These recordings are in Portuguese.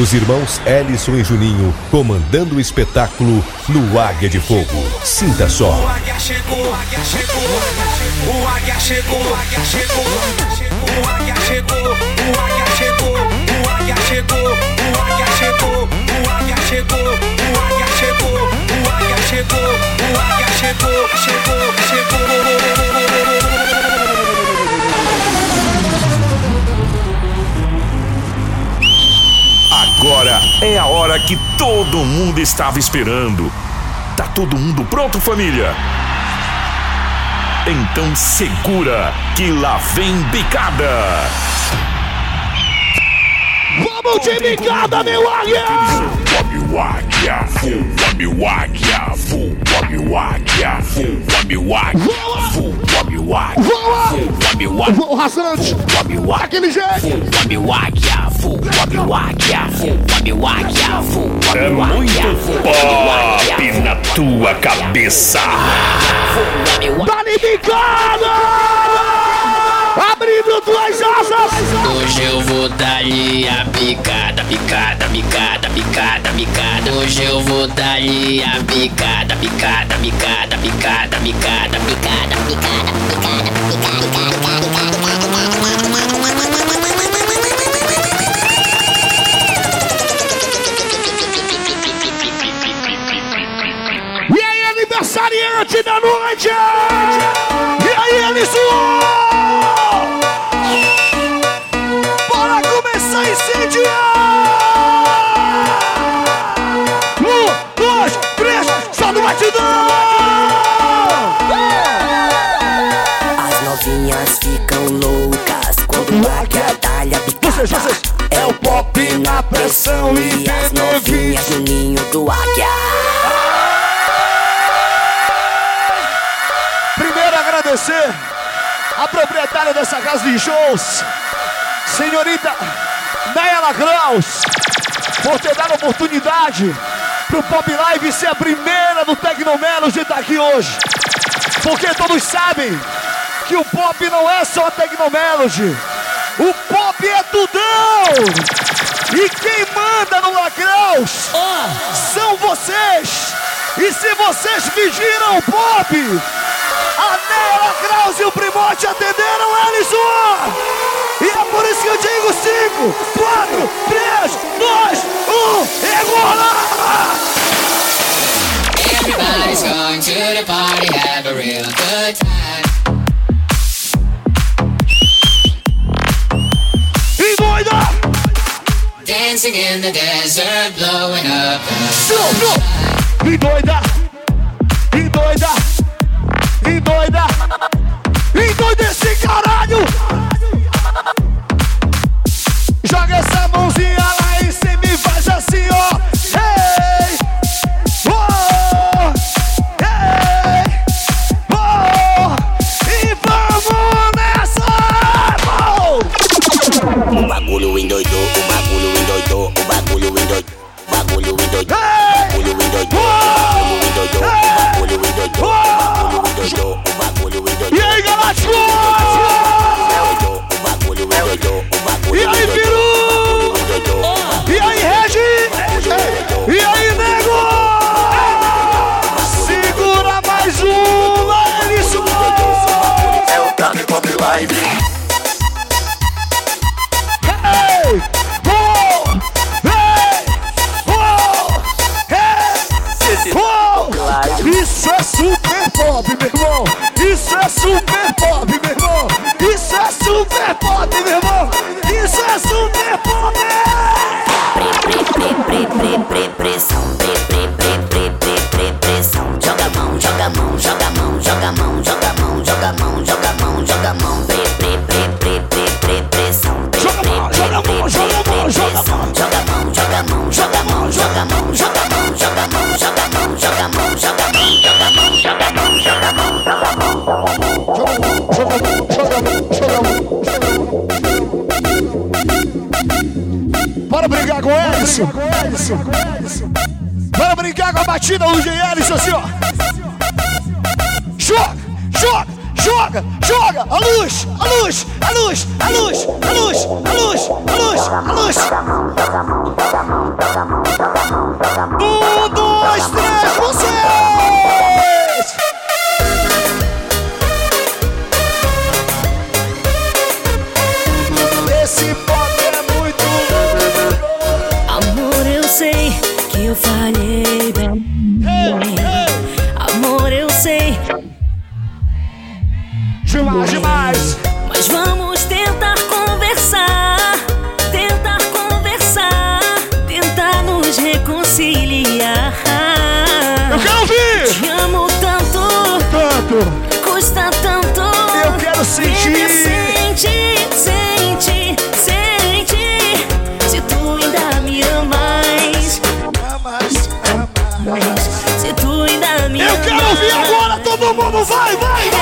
os irmãos Ellison e Juninho comandando o espetáculo no Águia de Fogo. Sinta só. O Águia chegou, o Águia chegou, o Águia chegou, o Águia chegou, o Águia chegou, o Águia chegou, o Águia chegou, o Águia chegou, o Águia chegou, o Águia chegou, o Águia chegou, o Águia chegou, chegou, chegou. Agora é a hora que todo mundo estava esperando. Tá todo mundo pronto, família? Então segura que lá vem bicada. Vamos de bicada, meu águia! Voa-me águia, Wamiwakia, fu Wamiwakia, fu Wamiwakia, fu Wamiwakia, fu Wamiwakia, fu rasante, Wamiwakia, aquele jeito, Wamiwakia, fu Wamiwakia, fu Wamiwakia, fu Wamiwakia, fu Wamiwakia, na tua cabeça. Dá-lhe bicada! Abrindo tuas asas! Hoje eu vou dar-lhe a picada, picada, picada, picada, picada. Hoje eu vou dar-lhe a picada, picada, picada, picada, picada, picada, picada, picada, picada, E aí, aniversariante da noite! E aí, Alisson! Bora começar a incendiar! Um, dois, três, só no batidão! As novinhas ficam loucas quando a gadalha vocês, é o pop na pressão e E as novinhas no ninho do águia Primeiro agradecer a proprietária dessa casa de shows, senhorita Nayala Graus, por ter dado a oportunidade pro Pop Live ser a primeira do Tecnomelos de estar aqui hoje. Porque todos sabem que o pop não é só a Tecnomelody, o pop é tudão! E quem manda no Lagraus são vocês! E se vocês vigiram o pop, a Nela Kraus e o Primote atenderam Ellison! E é por isso que eu digo 5, 4, 3, 2, 1, e agora! Everybody's going to the party, have a real good time. E doida! Dancing in the desert, blowing up the! E doida! E doida! E doida! E doida esse caralho! batida, o GL, assim, ó. Joga, joga, joga, joga. A luz, a luz, a luz, a luz, a luz, a luz, a luz, a luz. Um, dois, três, você! Esse pop é muito. Amor, eu sei que eu falei. Demais, demais. mas vamos tentar conversar. Tentar conversar. Tentar nos reconciliar. Eu quero ouvir. Te amo tanto, Tanto. custa tanto. Eu quero sentir. Sente, sente, sente. Se tu ainda me amas, Mas, mas se tu ainda me eu amas. quero ouvir agora. Todo mundo vai, vai, vai.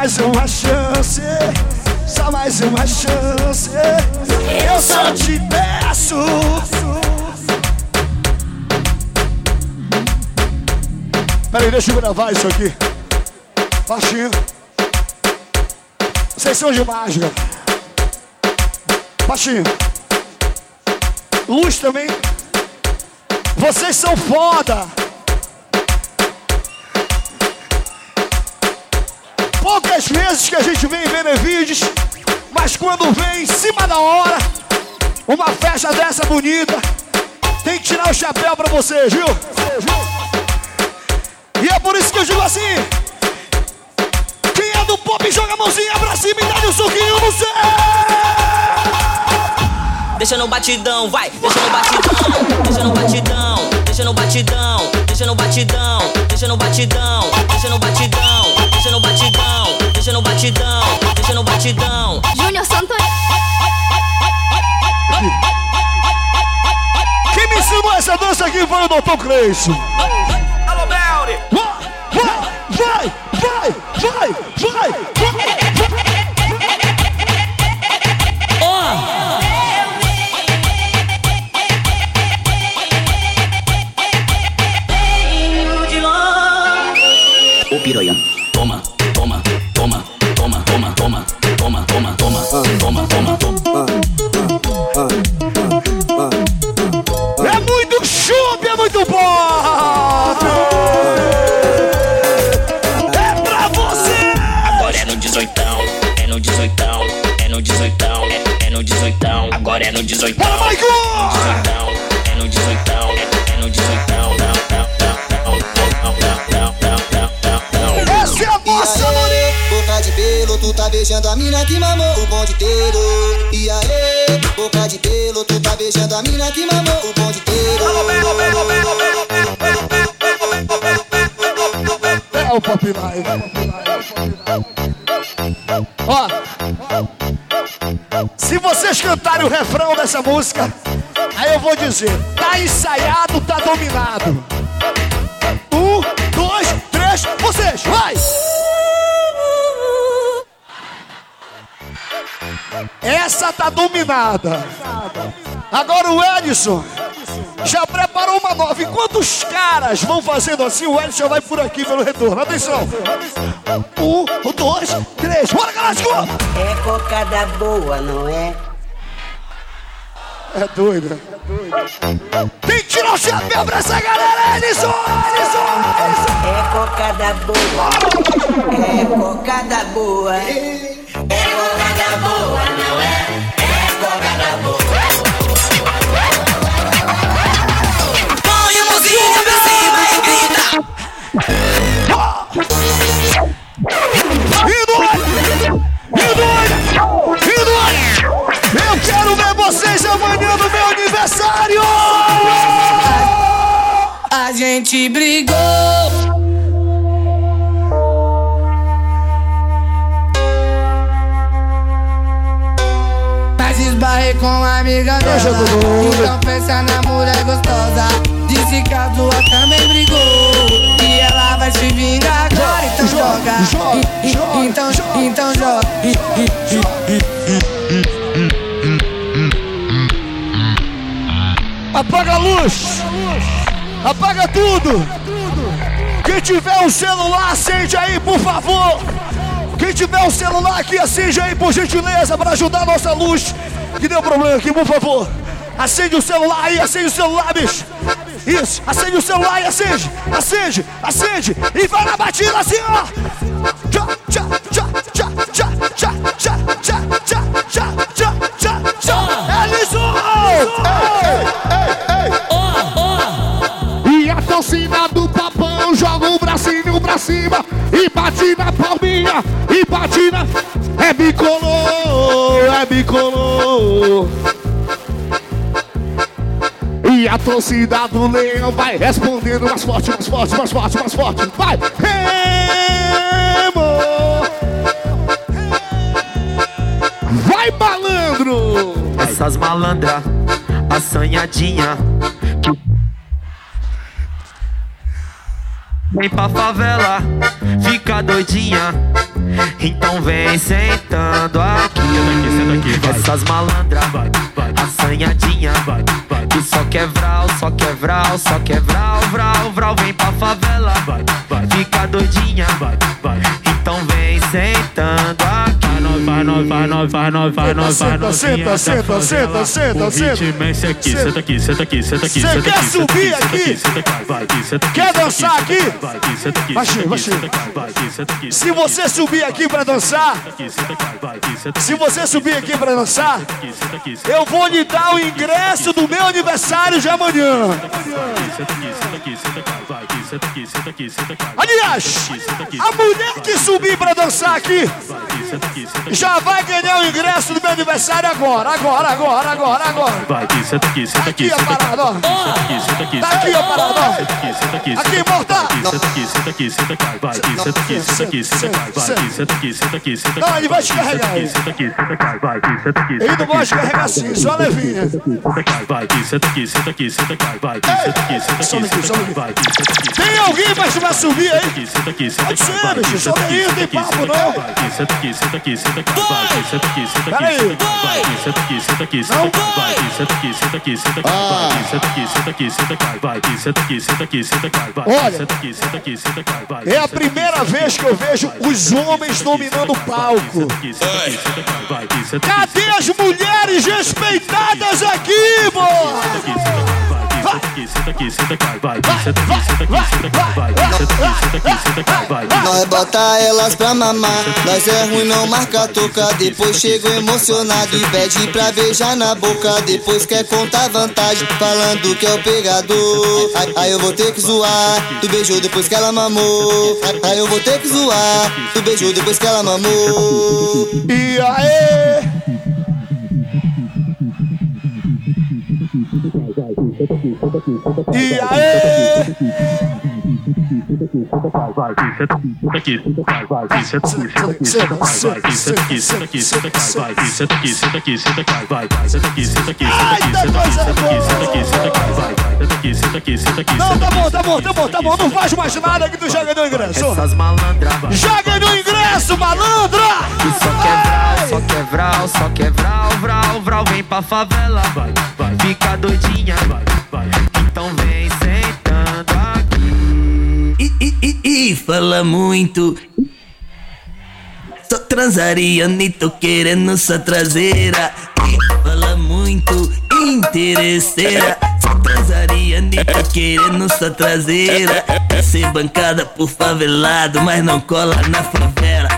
Mais uma chance. Só mais uma chance. Eu só te peço. Peraí, deixa eu gravar isso aqui. Baixinho. Vocês são de mágica. Baixinho. Luz também. Vocês são foda. Poucas vezes que a gente vem ver vídeos, mas quando vem em cima da hora, uma festa dessa bonita, tem que tirar o chapéu pra vocês, viu? E é por isso que eu digo assim: quem é do pop joga a mãozinha pra cima e dá um soquinho no céu! Deixa no batidão, vai, deixa no batidão, deixa no batidão, deixa no batidão, deixa no batidão, deixa no batidão, deixa no batidão, batidão, deixa no batidão. Júnior Santos. Quem me ensinou essa dança aqui foi o Dr. Cleison. Alô, Belly! Vai, vai, vai, vai, vai, vai. 18. Bora, Michael! É no 18, é no 18, Essa é a nossa boca de pelo, tu tá beijando a mina que mamou o bonde inteiro. E aê, boca de pelo, tu tá beijando a mina que mamou o bonde inteiro. É o Pop Live. Ó, vocês cantarem o refrão dessa música, aí eu vou dizer: tá ensaiado, tá dominado. Um, dois, três, vocês, vai! Essa tá dominada. Agora o Edson já preparou uma nova. Enquanto os caras vão fazendo assim, o Edson vai por aqui pelo retorno. Atenção. Um, dois, três. Bora, Galáctico! É cocada boa, não é? É doido. Tem que tirar o chapéu pra essa galera, Edson! Edson! Edson! É cocada boa. É cocada boa. Meu aniversário! A gente brigou. Mas esbarrei com a amiga Beijo, dela. Então pensa na mulher gostosa. Disse que a tua também brigou. E ela vai se vingar agora. Então joga. joga, e- joga, Então, joga, então joga. Apaga a luz! Apaga tudo! Quem tiver um celular, acende aí, por favor! Quem tiver um celular aqui, acende aí, por gentileza, para ajudar a nossa luz. Que deu problema aqui, por favor. Acende o celular aí, acende o celular, bicho. Isso, acende o celular e acende, acende, acende. E vai na batida assim, ó. cima do papão, joga o bracinho pra cima e bate na palminha, e bate na. É bicolor, é bicolor. E a torcida do leão vai respondendo mais forte, mais forte, mais forte, mais forte. Vai! Remo! Vai, malandro! Essas malandras assanhadinhas. Vem pra favela, fica doidinha. Então vem sentando aqui. Essas malandra, assanhadinha. Que só quer vral, só quer vral, só quer vral, vral, vral. Vem pra favela, fica doidinha Vai nós, vai nós, vai nós. Senta, senta, senta, senta, senta. é esse aqui, Senta. senta aqui, senta aqui, senta aqui, senta quer aqui, senta subir aqui, senta vai senta aqui, Quer senta dançar aqui? Vai senta aqui, senta senta senta aqui, Se você subir aqui pra dançar, senta senta se você subir aqui pra dançar, senta senta eu vou lhe dar o ingresso do meu aniversário de amanhã. aqui, senta aqui, senta aqui, senta aqui, vai aqui, senta aqui, senta aqui, senta aqui. Aliás, a mulher que subir pra dançar aqui já vai ganhar o ingresso do meu aniversário agora, agora, agora, agora, agora. Vai aqui, senta aqui, senta aqui, Aqui a senta aqui. parada, ó. Senta aqui, senta aqui. Tá aqui a parada, ó. Senta aqui, senta aqui. Aqui, senta morta. Senta aqui, senta aqui, senta aqui. Vai aqui, senta aqui, senta aqui, senta aqui. Vai aqui, senta aqui, senta aqui, senta aqui. Não, ele vai te carregar. Senta aqui, senta aqui, vai aqui, senta aqui. Ele não gosta de carregar assim, só levinha. Senta aqui, vai aqui, senta aqui, senta aqui, senta aqui. Vai aqui, senta aqui, senta aqui, Sobe aqui, senta sobe aqui. Vai aqui, senta aqui. Tem alguém que vai subir aí? Senta aqui, senta Pode aqui. ser, vai aqui, bicho, senta tem papo não. senta aqui, senta aqui, senta aqui. Vai senta aqui, senta aqui, senta aqui. Senta aqui, senta aqui, senta aqui. Vai senta aqui, senta aqui, senta aqui. Vai senta aqui, senta aqui, senta aqui. Vai aqui, senta aqui, senta aqui, senta aqui. Vai senta aqui, senta aqui, senta aqui. Vai É a primeira vez que eu vejo os homens dominando o palco. aqui, senta aqui, senta aqui. Vai aqui, senta aqui. Cadê as mulheres respeitadas aqui, boa? Senta aqui, senta aqui, senta aqui. Vai aqui, senta aqui, senta aqui, senta aqui. Vai aqui, senta aqui, senta aqui, senta aqui. Vai aqui. Nós bota elas pra mamar, nós é ruim, não marca toca. Depois chego emocionado e pede pra beijar na boca. Depois quer contar vantagem, falando que é o pegador. Aí, aí eu vou ter que zoar, tu beijou depois que ela mamou. Aí, aí eu vou ter que zoar, tu beijou depois que ela mamou. E aí? E aí? Vai aqui, senta aqui, senta aqui. Vai aqui, senta aqui, senta aqui, senta aqui. Vai aqui, senta aqui, senta aqui, senta aqui. Vai aqui, senta aqui, senta aqui, senta aqui. Vai aqui, senta aqui, senta aqui, senta aqui, senta aqui, senta aqui, senta aqui, senta aqui. Vai, senta aqui, senta aqui, senta aqui. Não, tá bom, tá bom, tá bom, tá bom. Não faz mais nada que tu já ganhou ingresso. Essas malandra Já ganhou ingresso, malandra! que só quer vral, só quer vral, só quer vral, vral, Vem pra favela, fica doidinha Então Ih, fala muito. Só transaria, nem tô querendo sua traseira. Ih, fala muito, interesseira. Só transaria, nem tô querendo sua traseira. Quer ser bancada por favelado, mas não cola na favela.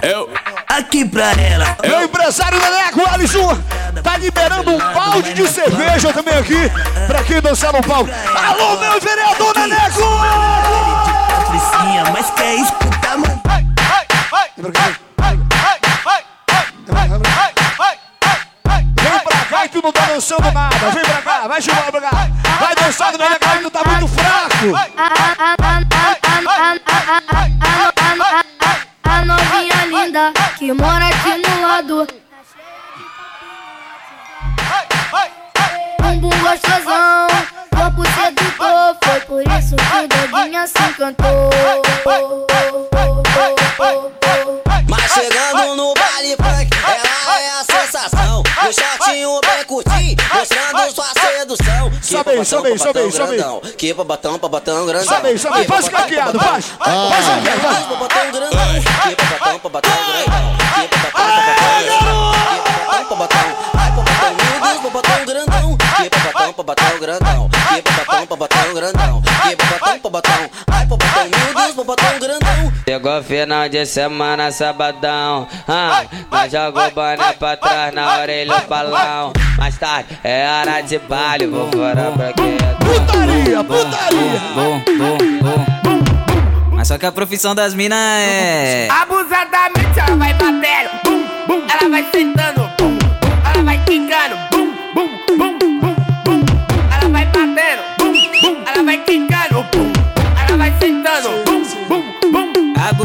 Aqui pra ela. Meu empresário Neneco Alisson tá liberando um balde de cerveja também aqui pra quem dançar no palco. Alô, meu vereador! Patricinha, mas quer escutar, mano? Vem pra cá e tu não tá dançando nada. Vem pra cá, vai chamar pra cá. Vai Neneco que tu tá muito fraco. Que mora aqui no lado. Bumbum gostosão, corpo sedutor. Foi por isso que Doguinha se encantou. Mas chegando no baile ela é sensação. O shortinho bem curtinho, mostrando sua sedução. Que aí, sobe aí, babatão sobe aí. grandão. Que babatão, babatão grandão. Sobe aí, sobe aí, Que faz caqueado, faz. Faz caqueado, vai. babatão grandão. Que babatão, babatão grandão. Que babatão, babatão grandão. Que babatão, grandão. Que babatão, babatão grandão. Que babatão, babatão grandão. Que babatão, babatão. Ai, babatão, meu Deus, babatão grandão. Chegou final de semana, sabadão. Ah, mas jogou boné pra trás na orelha o balão. Mais tarde é hora de baile, vou fora pra quê? Putaria, putaria. Bom, bom, bom, Mas só que a profissão das minas é. Abusadamente ela vai batendo, bum, bum. Ela vai sentando, bum, bum. Ela vai quicando, bum, bum, bum, bum, bum. Ela vai batendo, bum, bum. Ela vai quicando, bum.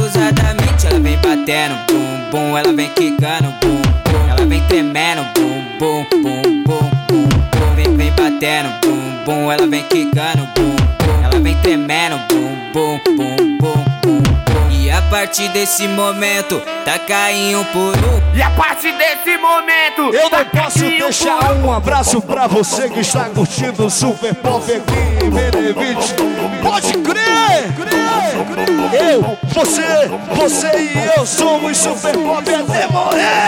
abusadamente. Ela vem batendo, bum bum, ela vem quicando, bum bum, ela vem tremendo, bum bum bum bum bum bum, vem vem batendo, bum bum, ela vem quicando, bum bum, ela vem tremendo, bum bum bum bum partir desse momento, tá caindo por um. E a partir desse momento, eu não posso deixar um abraço pra você que está curtindo o Super Pop aqui em Benevite. Pode crer! Eu, você, você e eu somos Super Pop até morrer!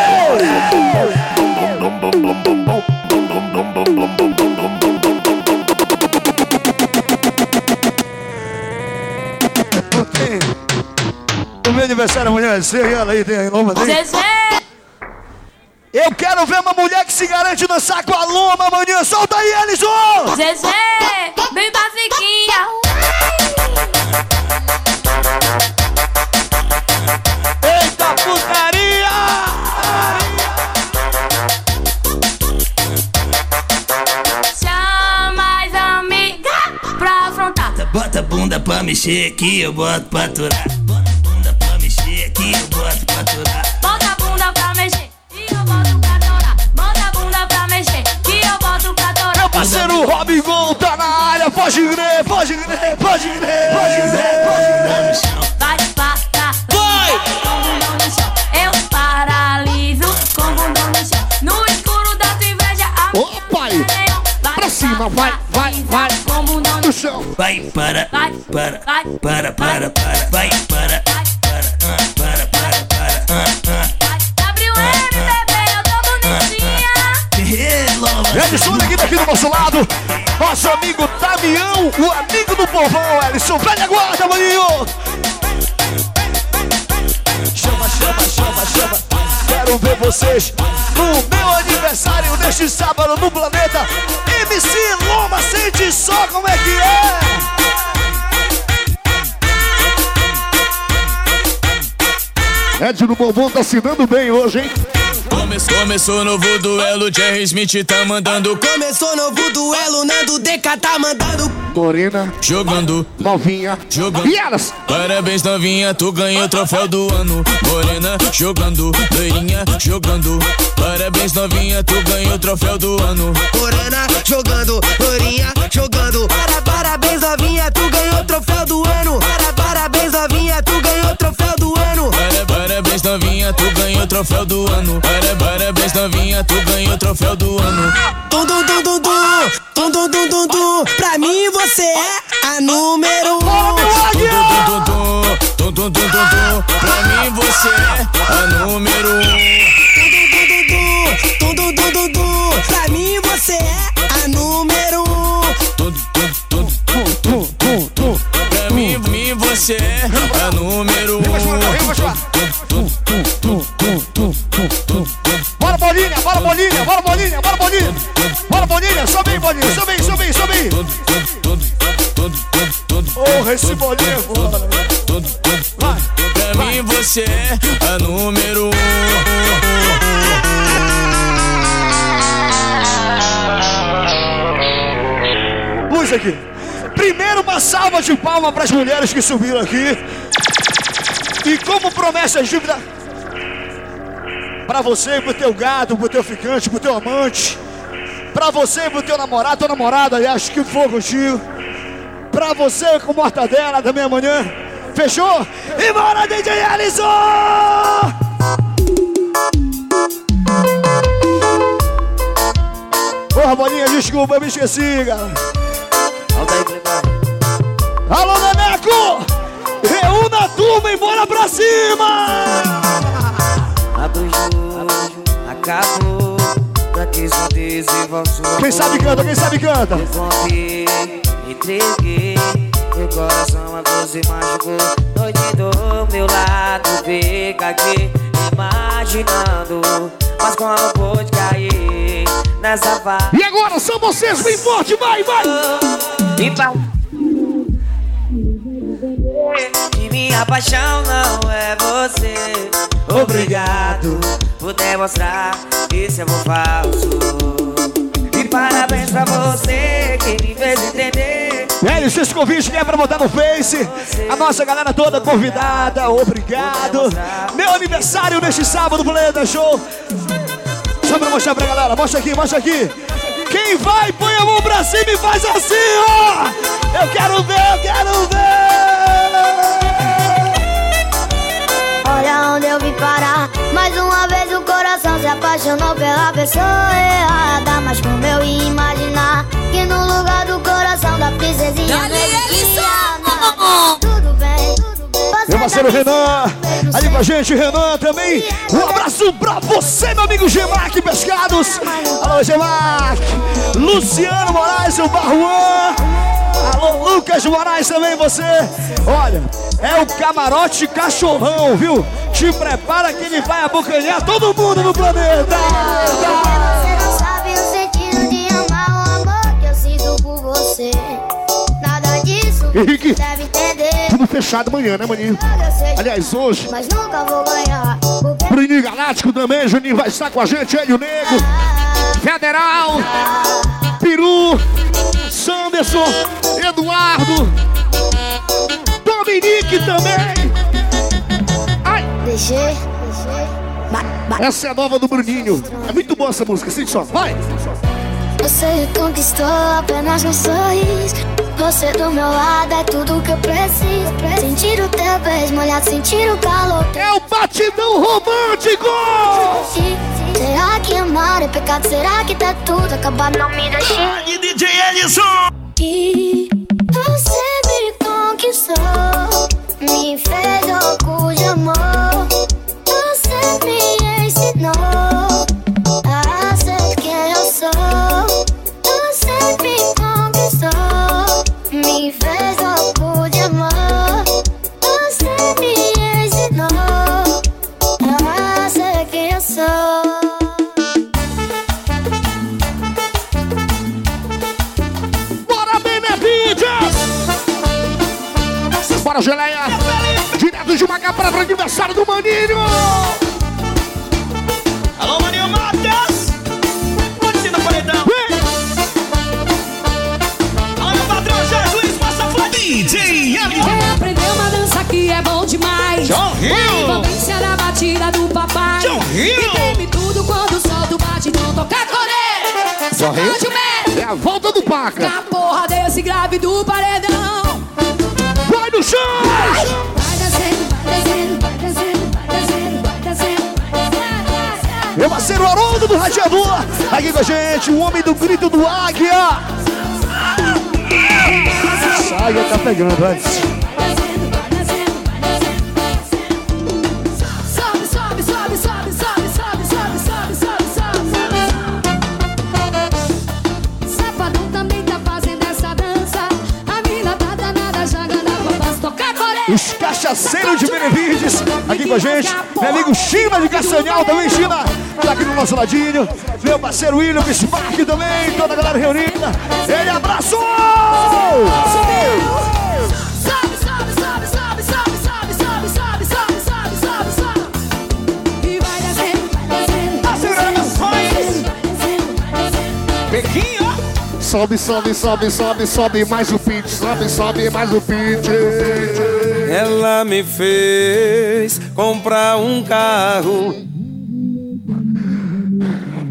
Meu aniversário amanhã é ser ela aí, tem aí, Loma, tem? Zezé! Eu quero ver uma mulher que se garante dançar com a Loma amanhã. Solta aí, Ellison! Zezé! Vem pra fiquinha! Eita putaria! Chama as amigas pra afrontar. Bota a bunda pra mexer aqui, eu boto pra aturar. Pra. Bota a bunda pra mexer e eu boto pra torar. Bota a bunda pra mexer que eu boto pra torar. Meu parceiro Robin Gol tá na área. Pode crer, pode crer, pode crer, pode crer, pode crer. Vai passar. Vai! Com bundão no chão. Eu paraliso com bundão no chão. No escuro da tua inveja, a minha pai. vida é. Vai Pra cima, vai, vai, vai. Com bundão No chão. Vai, para, Vai, para, vai, para, para, para, vai, para, Neguinho aqui do nosso lado. Nosso amigo Damião, o amigo do povão, Ellison. Velha guarda, maninho! Chama, chama, chama, chama. Quero ver vocês no meu aniversário neste sábado no planeta. MC Loma, sente só como é que é. Ed do Bombom tá se dando bem hoje, hein? Começou, começou novo duelo, Jerry Smith tá mandando. Começou novo duelo, Nando DK tá mandando. Lorena, Jogando, novinha, jogando. E elas? Parabéns, novinha, tu ganhou o troféu do ano. Morena, jogando, loirinha, jogando. Parabéns, novinha, tu ganhou o troféu do ano. Morena jogando, Lorinha jogando. Para, parabéns, novinha, tu ganhou o troféu do ano. Para, novinha, tu ganhou o troféu do ano. Para, parabéns, novinha, tu ganhou o troféu do ano. Tum, tum, tum, tum, tum, tum, tum, tum, tum, tum. Pra mim você é a número um. Tum. Pra mim você é a número um. Tum. Pra mim você é a número um. Pra mim, mim você é a número um. Bolinha, bora bolinha, bora bolinha, bora bolinha. Bora bolinha, sobe aí, bolinha, sobe aí, sobe aí, sobe aí. Porra, esse bolinha é foda. Pra mim você é a número um. Luz aqui. Primeiro uma salva de palmas para as mulheres que subiram aqui. E como promessa de dívida para você, pro teu gato, pro teu ficante, pro teu amante, para você, pro teu namorado, tua namorada, aliás, que for contigo. Pra você com mortadela também amanhã. Fechou? E bora, DJ Ellison! Porra, bolinha, desculpa, eu me esqueci, cara. Alô, Neneco! Reúna a turma e bora pra cima! Acabou. Pra que desenvolve sua Quem sabe canta, quem sabe canta. Devolvi, entreguei. Meu coração a você machucou. Noite do meu lado, fica aqui imaginando. Mas como pode cair nessa fase? E agora são vocês, bem forte, vai, vai! E pra... Minha paixão não é você. Obrigado por demonstrar esse amor falso. E parabéns pra você que me fez entender É, esse convite é pra botar no Face. A nossa galera toda convidada, obrigado. Meu aniversário neste sábado, Planeta Show. Só pra mostrar pra galera, mostra aqui, mostra aqui. Quem vai, põe a mão pra cima e faz assim, ó. Eu quero ver, eu quero ver. Olha onde eu vim parar. Mais uma vez o coração se apaixonou pela pessoa errada. Mas como eu ia imaginar que no lugar do coração da princesinha Dali, existia nada. Tudo bem, você Meu parceiro tá Renan, ali com a gente, Renan também. Um abraço pra você, meu amigo Gemac Pescados. Alô, Gemac. Luciano Moraes, o Barruan. Alô, Lucas Moraes também, você. Olha, é o camarote cachorrão, viu? Te prepara que ele vai abocanhar todo mundo no planeta. Você não sabe o sentido de amar o amor que eu sinto por você. Nada disso Henrique. deve entender. Tudo fechado amanhã, né, maninho? Aliás, hoje. Mas nunca vou ganhar. Bruninho Galáctico também, Juninho vai estar com a gente, ele o Nego. Federal, Peru, Sanderson, Eduardo, Dominique também. Ai! Deixei. Essa é a nova do Bruninho. É muito boa essa música, sente só. Vai! Você conquistou apenas um sorriso. Você do meu lado é tudo que eu preciso. Sentir o teu beijo molhado, sentir o calor. É o batidão romântico! Será que amar é pecado? Será que tá tudo acabado? Não me deixe. E DJ Ellison! E você me conquistou, Paca! Na porra desse grave do paredão. Vai no chão! Vai descendo, vai descendo, vai descendo, vai descendo, vai descendo, vai descendo. Meu parceiro Haroldo do Radiador, aqui com a gente, o homem do grito do Águia. Essa águia tá pegando antes. Com a gente. Meu amigo China de Castanhal também, China, tá aqui no nosso ladinho. Meu parceiro William Bismarck também, toda a galera reunida. Ele abraçou! Sobe, sobe, sobe, sobe, sobe. Pequinho! Sobe, sobe, sobe, sobe, sobe mais o pitch, sobe, sobe mais o pitch. Ela me fez comprar um carro.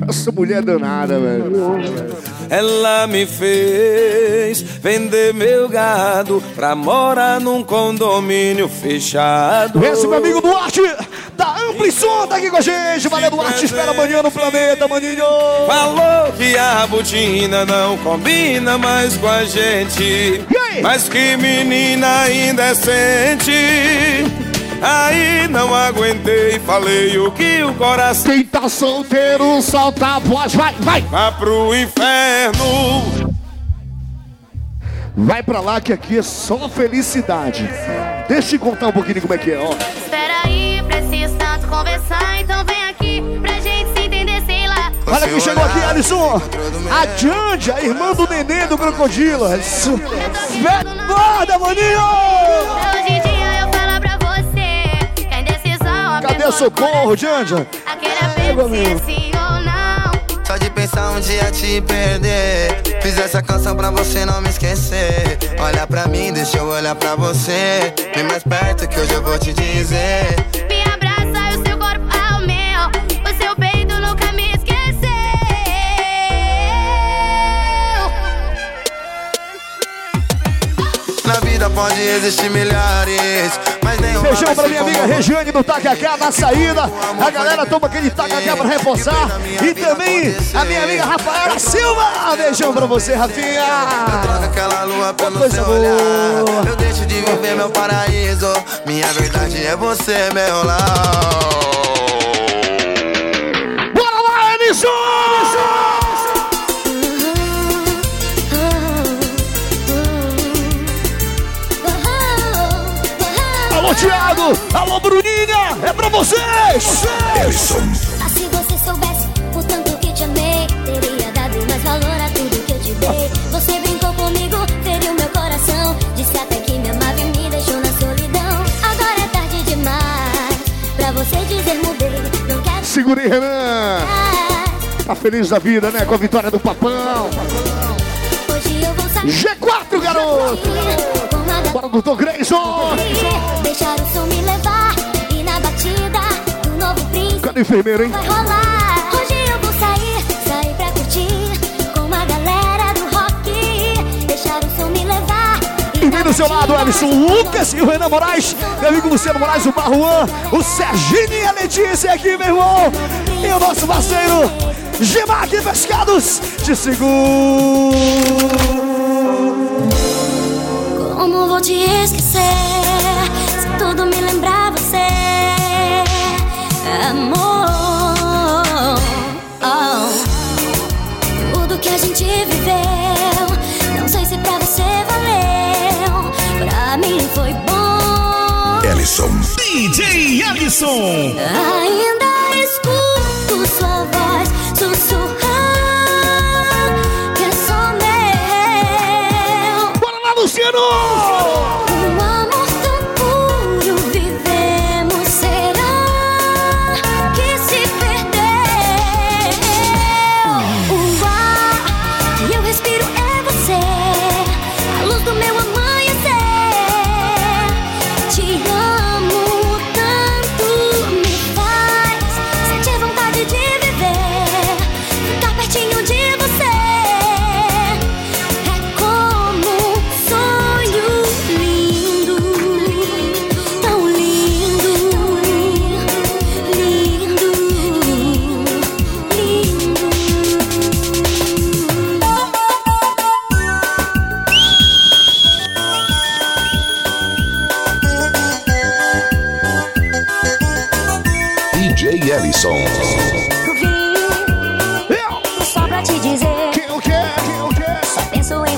Essa mulher é danada, velho. Ela me fez vender meu gado pra morar num condomínio fechado. Esse meu amigo Duarte, da Ampli Som, tá aqui com a gente. Valeu, Duarte, espera amanhã no planeta, maninho. Falou que a botina não combina mais com a gente. Mas que menina indecente. Aí não aguentei, falei o que o coração. Quem tá solteiro, solta a voz, vai, vai. Vá pro inferno. Vai pra lá que aqui é só felicidade. Deixa eu te contar um pouquinho como é que é, ó. Espera aí, preciso tanto conversar, então vem aqui pra gente se entender, sei lá. Olha quem chegou aqui, Alisson. A Jandia, irmã do nenê do crocodilo. Isso. Verdade, maninho! Cadê o socorro, se é sim ou não. Só de pensar um dia te perder Fiz essa canção pra você não me esquecer. Olha pra mim, deixa eu olhar pra você. Vem mais perto que hoje eu vou te dizer. Me abraça e o seu corpo é o meu. O seu peito nunca me esqueceu. Na vida pode existir milhares, Beijão pra minha amiga Regiane do Tacacá na saída. A galera toma aquele tacacá pra reforçar. E também a minha amiga Rafaela Silva. Beijão pra você, Rafinha. Troca aquela lua pelo seu olhar. Eu deixo de viver meu paraíso. Minha verdade é você, meu lar. Thiago! Alô, Bruninha! É pra vocês! Se você soubesse o tanto que te amei, teria dado mais valor a tudo que eu te dei. Você brincou comigo, feriu meu coração. Disse até que me amava e me deixou na solidão. Agora é tarde demais pra você dizer mudei. Não quero Segura aí, Renan! Tá feliz da vida, né? Com a vitória do Papão. Hoje eu vou sair. G4, garoto! Bora, doutor Grayson! Deixar o som me levar e na batida do novo príncipe Cadê a enfermeira, hein? vai rolar. Hoje eu vou sair, sair pra curtir com a galera do rock. Deixar o som me levar. E vem do seu lado, Alisson Lucas e o Renan Moraes, meu amigo Luciano Moraes, o Barruan, o Serginho e a Letícia aqui, meu irmão. E o nosso parceiro, Gemac Pescados, de seguro. Vou te esquecer se tudo me lembrar você, amor? Oh. Tudo que a gente viveu, não sei se pra você valeu, pra mim foi bom. Ellison. DJ Ellison. Ainda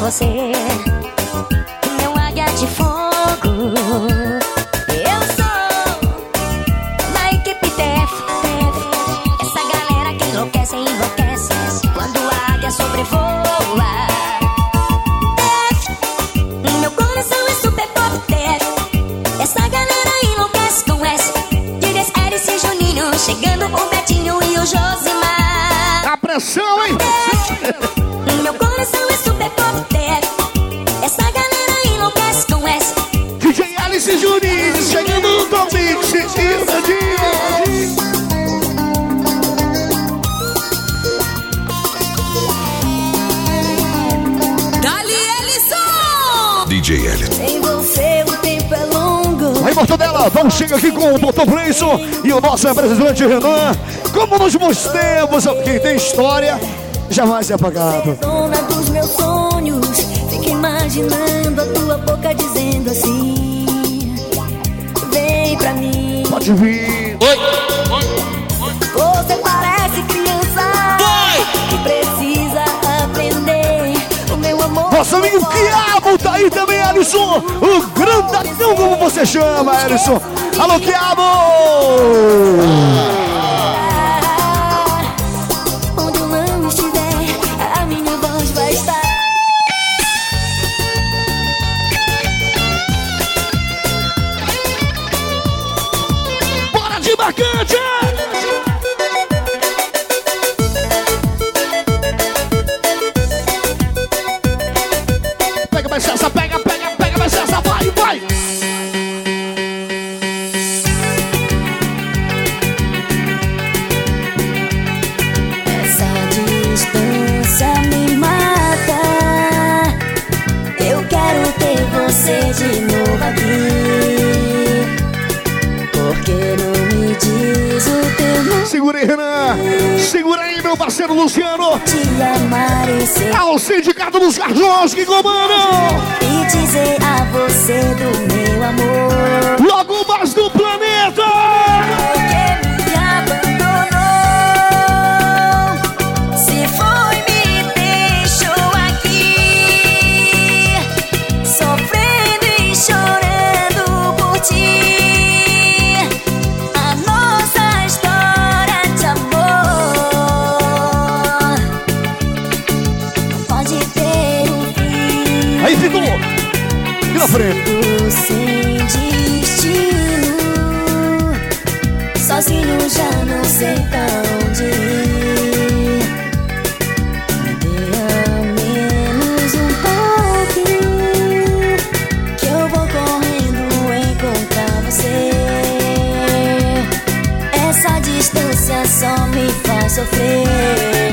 você, Mortadela, vamos chegar aqui com o Dr. Brayson e o nosso representante Renan. Como nos bons tempos, quem tem história jamais é apagado. Dona dos meus sonhos. Fico imaginando a tua boca dizendo assim. Vem pra mim. Pode vir. Você parece criança. Que precisa aprender. O meu amor. Nosso amigo Quiabo tá aí também, Alisson. O grandão, como você chama, Alisson. Alô, Quiabo! Onde eu não estiver, a minha voz vai estar. Bora de marcante!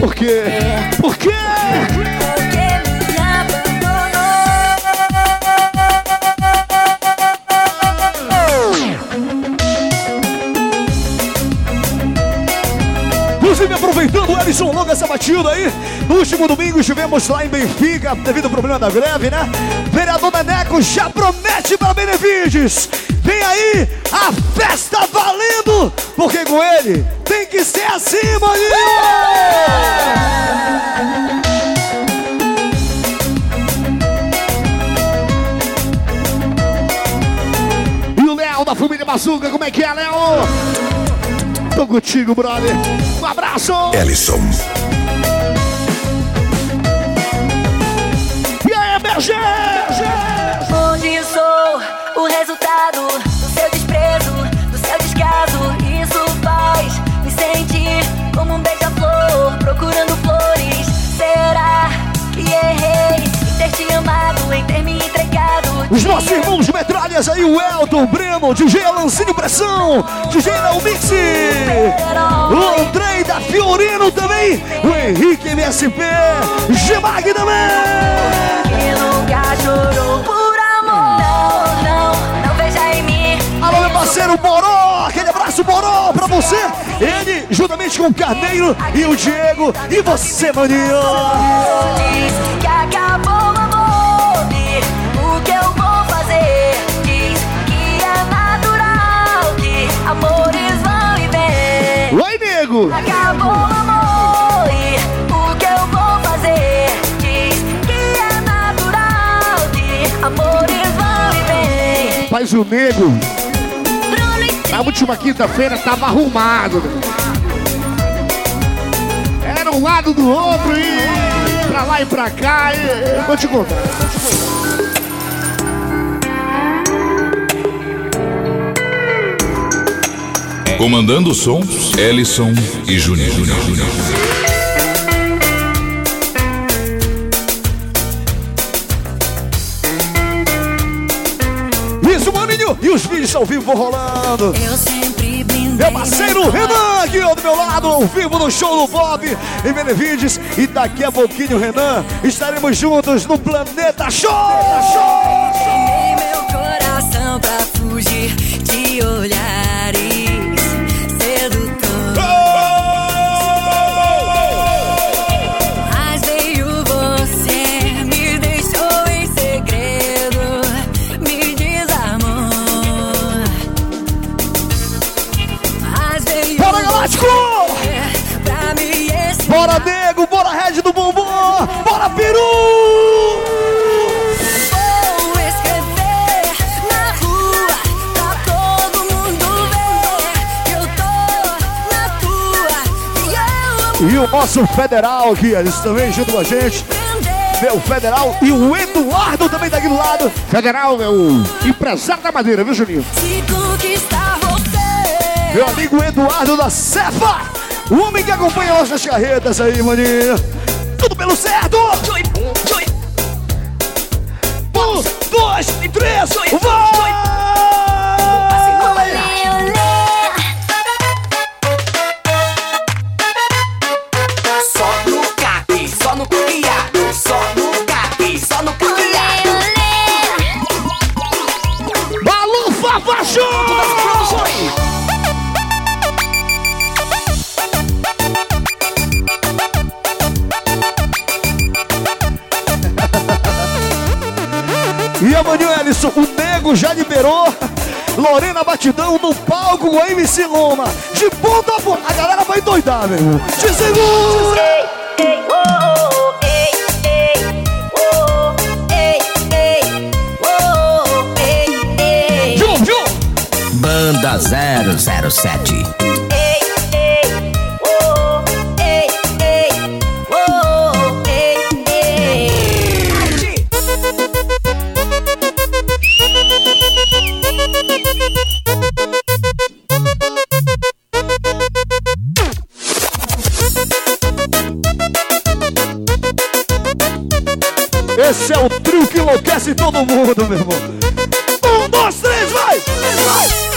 Por quê? Por quê? Inclusive, aproveitando o Ellison Longa essa batida aí, no último domingo estivemos lá em Benfica, devido ao problema da greve, né? Vereador Neneco já promete para Benevides. Vem aí a festa valendo, porque com ele tem que ser assim, maninho! E o Léo da família Bazuca, como é que é, Léo? Tô contigo, brother. Um abraço! Ellison. E aí, BG? Onde sou te amado, em ter me entregado? Os nossos irmãos de metralhas aí, o Elton, o Breno, DJ Lancinho Pressão, DJ Léo Mix, o Andrei da Fiorino também, o Henrique MSP, Gemag também. Que nunca chorou por amor. Não, não, não veja em mim. Alô, meu parceiro Boró, aquele abraço, Boró, pra você. Ele, juntamente com o Carneiro e o Diego, e você, maninho. Que acabou o nego, na última quinta-feira, tava arrumado. né? Era um lado do outro e pra lá e pra cá. E... Vou te contar. Vou te contar. Comandando o som, Ellison e Juninho. E os vídeos ao vivo rolando. Eu sempre. Meu parceiro Renan aqui do meu lado, ao vivo no show do Bob em Benevides. E daqui a pouquinho, Renan, estaremos juntos no Planeta Show! Treinei meu coração pra fugir de olhares e E o nosso federal aqui, eles também junto com a gente. Meu federal e o Eduardo também tá aqui do lado. Federal é o empresário da madeira, viu, Juninho? Meu amigo Eduardo da Cefa, o homem que acompanha nossas carretas aí, maninho. Tudo pelo certo! Um, dois, três, vai! Thiago já liberou. Lorena Batidão no palco com MC Loma. De ponta a ponta. A galera vai doidar, meu irmão. Te segura! Jum, jum. Banda 007 Esse é o trio que enlouquece todo mundo, meu irmão. Um, dois, três, vai! Vai!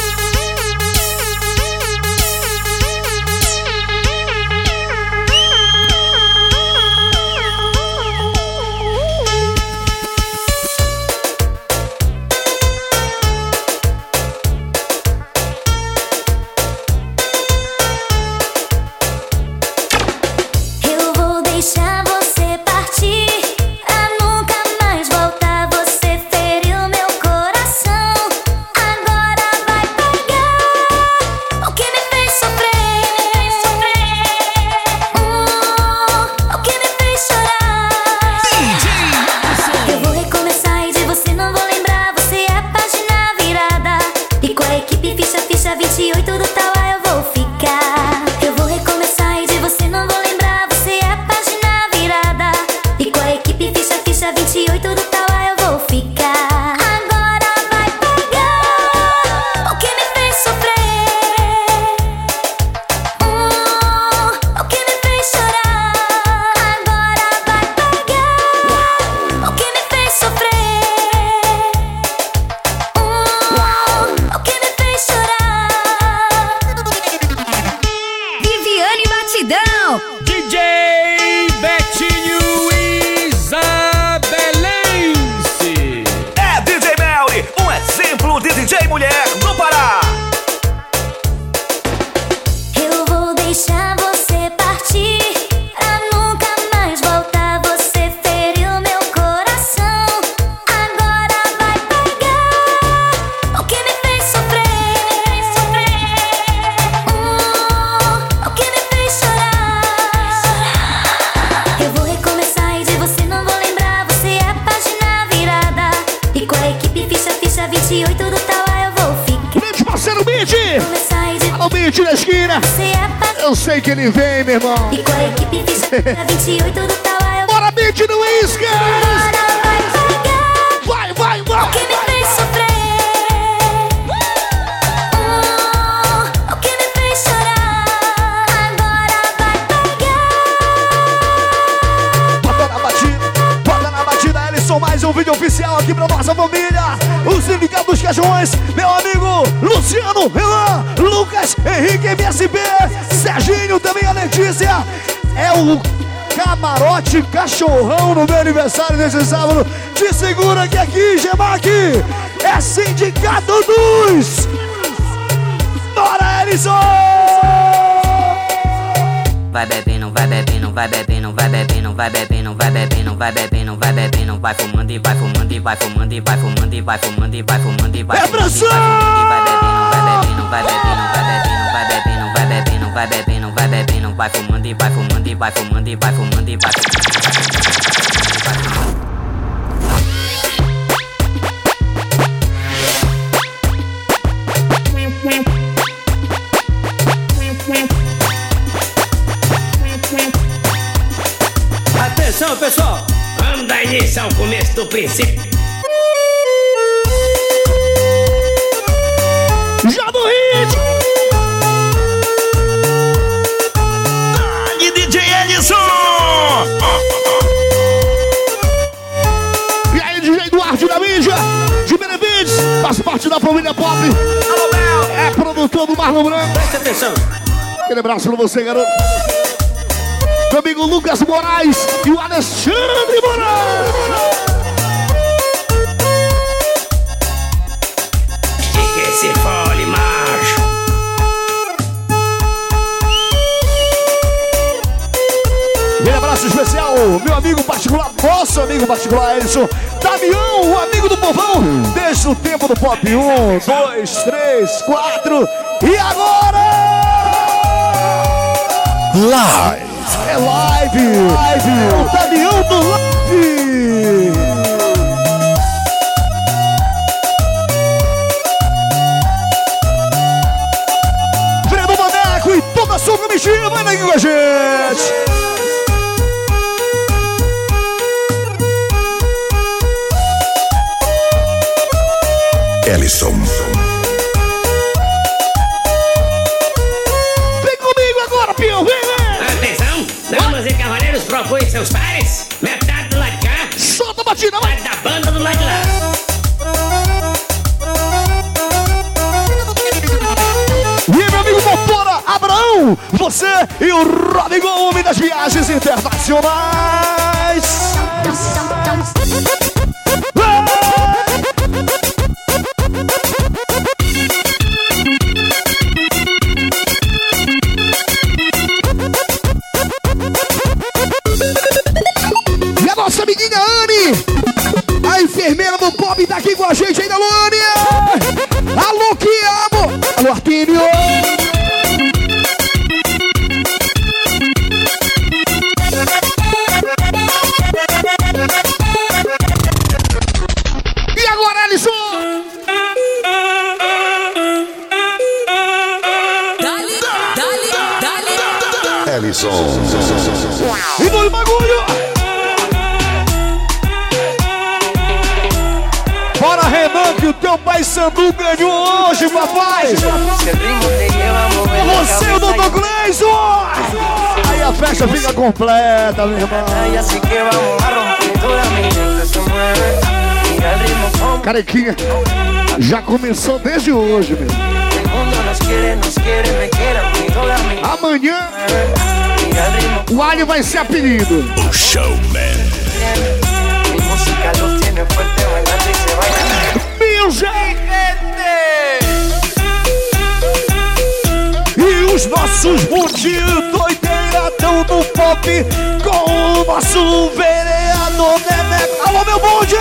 É o camarote cachorrão no meu aniversário nesse sábado. Te segura que aqui, Gemac, é Sindicato dos... Bora, Ellison! Vai bebendo, vai bebendo, vai bebendo, vai bebendo, vai bebendo, vai bebendo, vai bebendo, vai bebendo, vai fumando e vai fumando e vai fumando e vai fumando e vai fumando e vai fumando e vai É fumando e vai fumando e vai bebendo, vai bebendo, vai bebendo, vai bebendo, vai bebendo, vai bebendo, vai bebendo, vai fumando e vai fumando e vai fumando e vai fumando e vai Atenção, pessoal. Vamos dar início ao começo do princípio. Família Bel! É produtor do Marlon Branco. Presta atenção. Aquele abraço pra você, garoto. Meu amigo Lucas Moraes e o Alexandre Moraes. De que se fole, macho. Aquele abraço especial, meu amigo particular, nosso amigo particular, Edson. Damião, o amigo do povão, desde o tempo do pop. Um, dois, três, quatro. E agora? Live. É live! Live! O Damião do Live! Fredo Maneco e toda a sua comitiva, vem aqui com a gente! Ellison. Vem comigo agora, Pio! Vem, vem! Atenção, damas e cavaleiros, propõe seus pares. Metade do lado de cá. Solta a batida, vai! Da banda do lado de lá. E aí, meu amigo Motora Abraão, você e o Robin Gomes das viagens internacionais. Completa, meu irmão! Carequinha, já começou desde hoje, meu. Amanhã, o Ali vai ser apelido. O showman. Music! E os nossos bundinhos doideira tão no pop com o nosso vereador Neneco. Alô, meu bonde!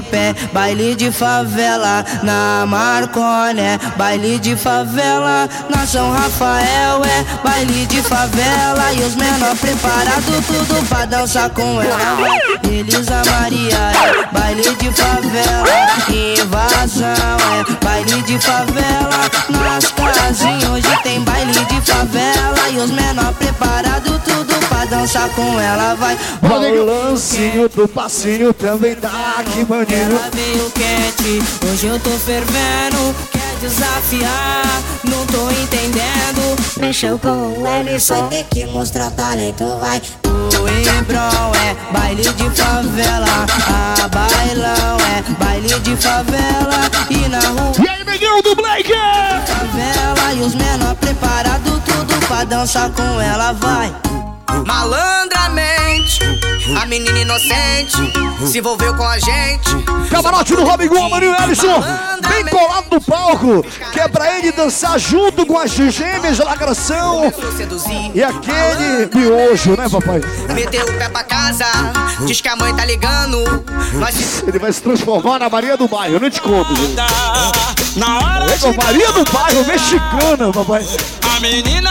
Elipé, baile de favela, na Marconé, baile de favela, na São Rafael é. Baile de favela e os menor preparado tudo pra dançar com ela. Elisa Maria é. Baile de favela, invasão é. Baile de favela, nas casinhas. Hoje tem baile de favela e os menor preparado tudo pra dançar com ela. Vai, Balancinho do passinho também tá aqui, maninho. ela veio quente, hoje eu tô fervendo. Quer desafiar, não tô entendendo. Mexeu com o Ellison, tem que mostrar talento, vai. O Embrão é baile de favela, a bailão é baile de favela. E na rua. E aí, negão do Blake! Favela e os menor preparado tudo pra dançar com ela, vai. Malandramente, a menina inocente se envolveu com a gente. Camarote do Robin Gomes, Maninho Ellison, bem colado no palco, que é pra ele dançar junto com as gêmeas de lacração e aquele miojo, né, papai? Meteu o pé pra casa, diz que a mãe tá ligando. Nós Ele vai se transformar na Maria do Bairro, eu não te conto, gente. Na hora É Maria do Bairro, mexicana, papai. A menina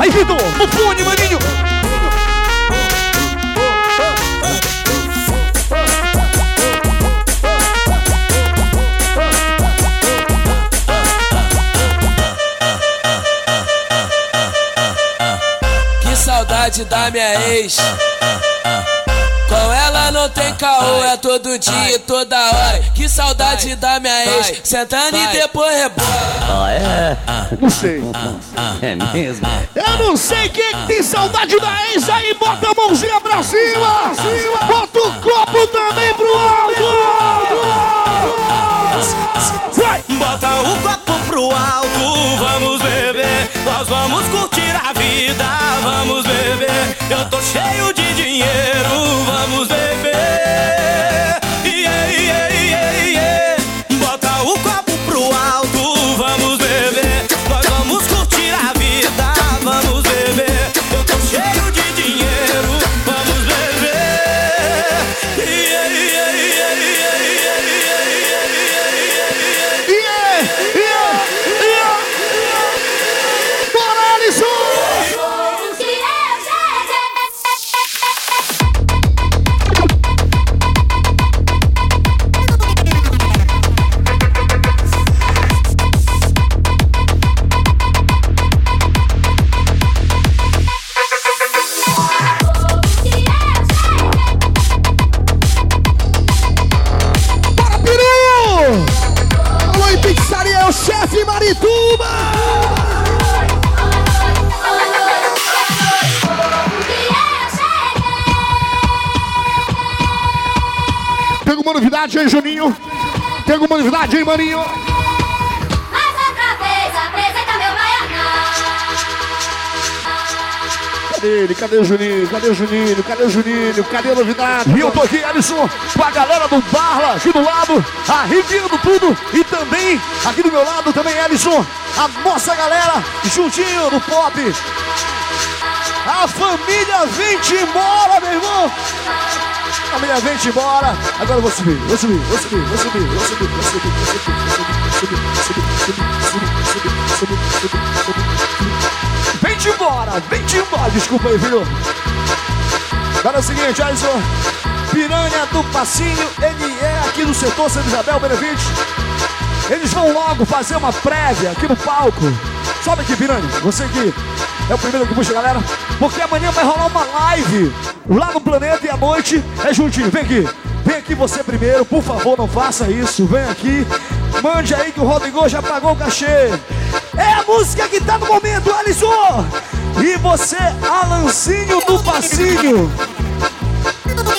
Aí, Vitor, no fone, maninho. Que saudade da minha ex. Com ela não não tem caô, é todo dia e toda hora. Que saudade da minha ex, sentando e depois rebola. Ah, é? Não sei. É mesmo? Eu não sei quem que tem saudade da ex aí, bota a mãozinha pra cima! Bota o copo também pro alto! Vai! Bota o copo pro alto, vamos beber. Nós vamos curtir a vida, vamos beber. Eu tô cheio de aí, Maninho? Mais outra vez, apresenta meu Cadê ele? Cadê o Juninho? Cadê o Juninho? Cadê o Juninho? Cadê a novidade? E eu tô aqui, Alisson, com a galera do Barla, aqui do lado, a Rivindo tudo, e também, aqui do meu lado, também, Alisson, a nossa galera, juntinho do pop. A família vem-te embora, meu irmão! Família vem-te embora! Agora eu vou subir, vou subir, vou subir, vou subir, vou subir, vou subir, vou subir, vou subir, vou subir, vou subir, vou subir, vou subir, vou subir. Vem-te embora, embora! Desculpa aí, filho. Agora é o seguinte, Alisson. Piranha do Passinho, ele é aqui do setor Santa Isabel Benefite. Eles vão logo fazer uma prévia aqui no palco. Sobe aqui, Piranha. Você que é o primeiro que puxa, galera. Porque amanhã vai rolar uma live lá no Planeta e à noite é juntinho. Vem aqui. Vem aqui você primeiro, por favor, não faça isso. Vem aqui. Mande aí que o Rodrigo já pagou o cachê. É a música que tá no momento, Alisson. E você, Alancinho do Passinho.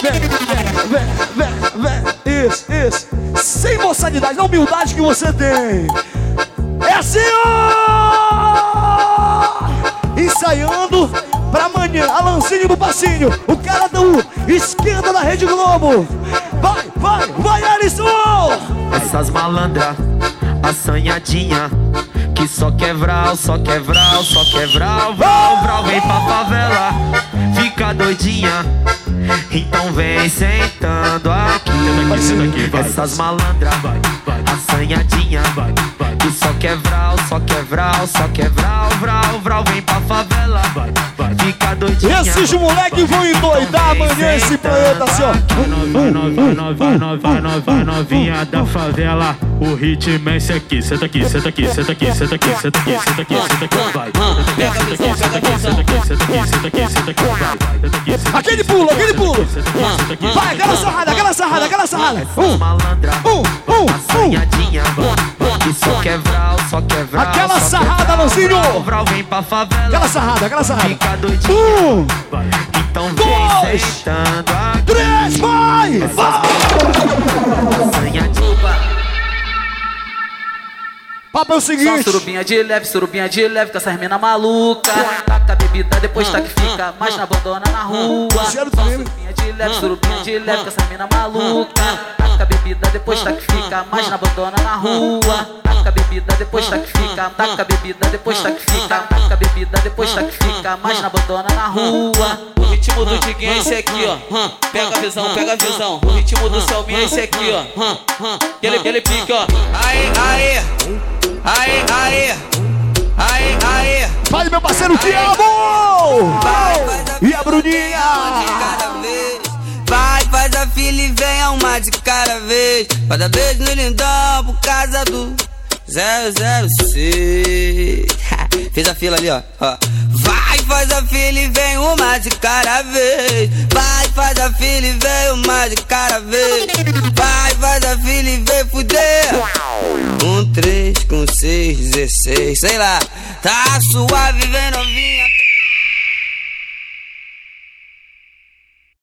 Vem, vem, vem, vem. Isso, isso. Sem moçadidade, na humildade que você tem. É assim, ó! Ensaiando pra amanhã. Alancinho do Passinho. O cara do esquerda da Rede Globo. Vai, vai, vai, Alisson! Essas malandras, assanhadinha Que só quebral, só quebral, só quebral Vral, vral, vem pra favela Fica doidinha Então vem sentando aqui Essas malandras, assanhadinha Que só quebral, só quebral, só quebral Vral, vral, vem pra favela Fica doidinha Esses moleques vão endoidar amanhã esse planeta assim, ó. Vai novinha, vai novinha, vai novinha da favela. O ritmo é esse aqui. Senta aqui, senta aqui, senta aqui, senta aqui, senta aqui, senta aqui, senta aqui, vai. Senta aqui, senta aqui, senta aqui, senta aqui, senta aqui, senta aqui, vai. Senta aqui, senta aqui. Aquele pulo, aquele pulo. Vai, aquela sarrada, aquela sarrada, aquela sarrada. Um, um, um, um. Que só quebral, só quebral Aquela sarrada, Lanzinho! Aquela sarrada, aquela sarrada. Um! Então dois! Três, vai! Vai! Papo é o Só seguinte. surubinha de leve, surubinha de leve, com essas mina maluca. Taca a bebida, depois tá que fica, mas não abandona na rua. Só surubinha de leve, surubinha de leve, com essas mina maluca. Taca a bebida, depois tá que fica, mas não abandona na rua. Taca a bebida, depois tá que fica, taca a bebida, depois tá que fica, taca a bebida, depois tá que fica, mas não abandona na rua. O ritmo do Diguinho é esse aqui, ó. Pega a visão, pega a visão. O ritmo do Selminha é esse aqui, ó. Aquele, aquele pique, ó. Aê, aê. Aê, aê. Aê, aê. Vai, meu parceiro, te amo! E a Bruninha? Vai, faz a fila e venha uma de cada vez. Cada beijo no lindão por causa do 006. Fez a fila ali, ó. ó. Faz a fila e vem uma de cada vez. Vai, faz a fila e vem uma de cada vez. Vai, faz a fila e vem fuder. Com três, com seis, dezesseis, sei lá. Tá suave, vem novinha.